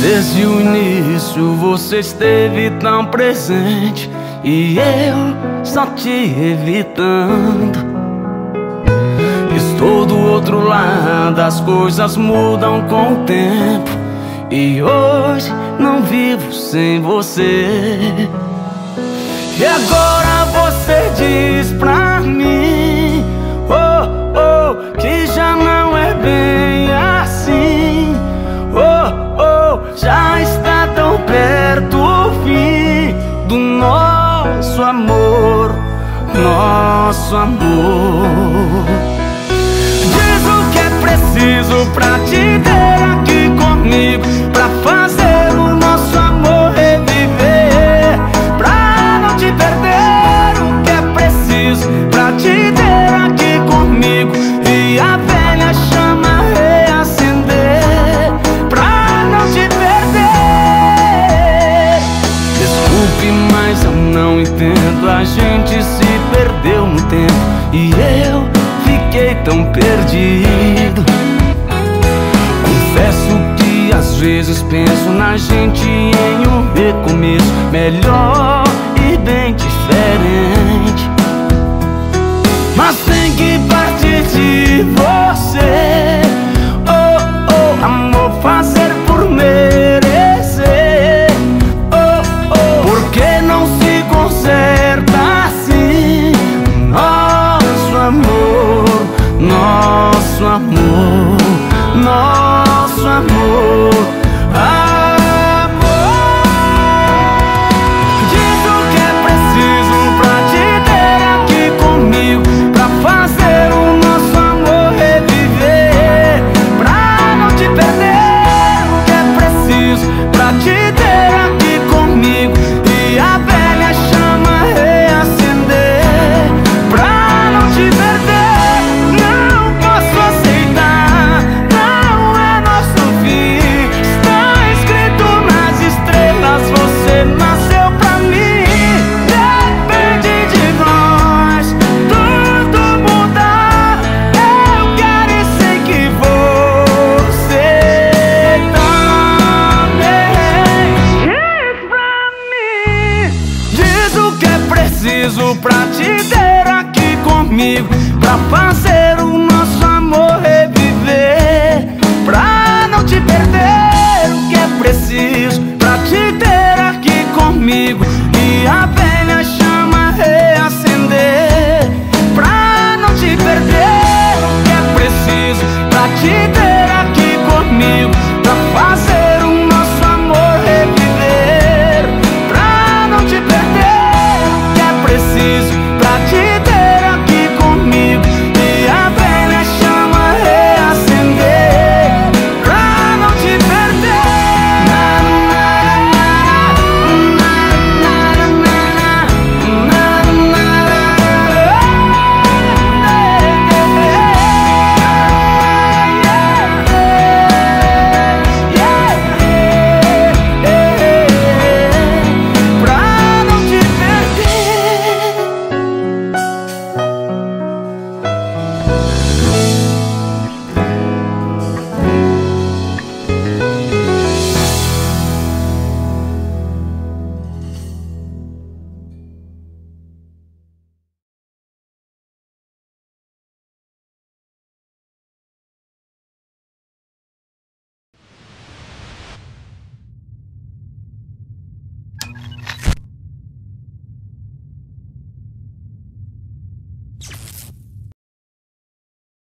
Desde o início você esteve tão presente e eu só te evitando. Estou do outro lado, as coisas mudam com o tempo e hoje não vivo sem você. E agora você já está tão perto o fim do nosso amor, nosso amor. Entendo. A gente se perdeu no tempo e eu fiquei tão perdido. Confesso que às vezes penso na gente em um recomeço melhor e bem diferente. Mas tem que partir de você. Amor. Preciso pra te ter aqui comigo, pra fazer o nosso amor reviver, pra não te perder. O que é preciso pra te ter aqui comigo e a